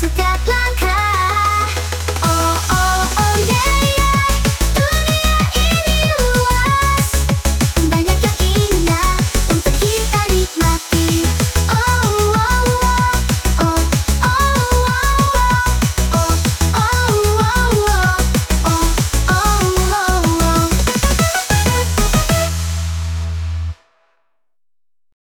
Mr. Blanca.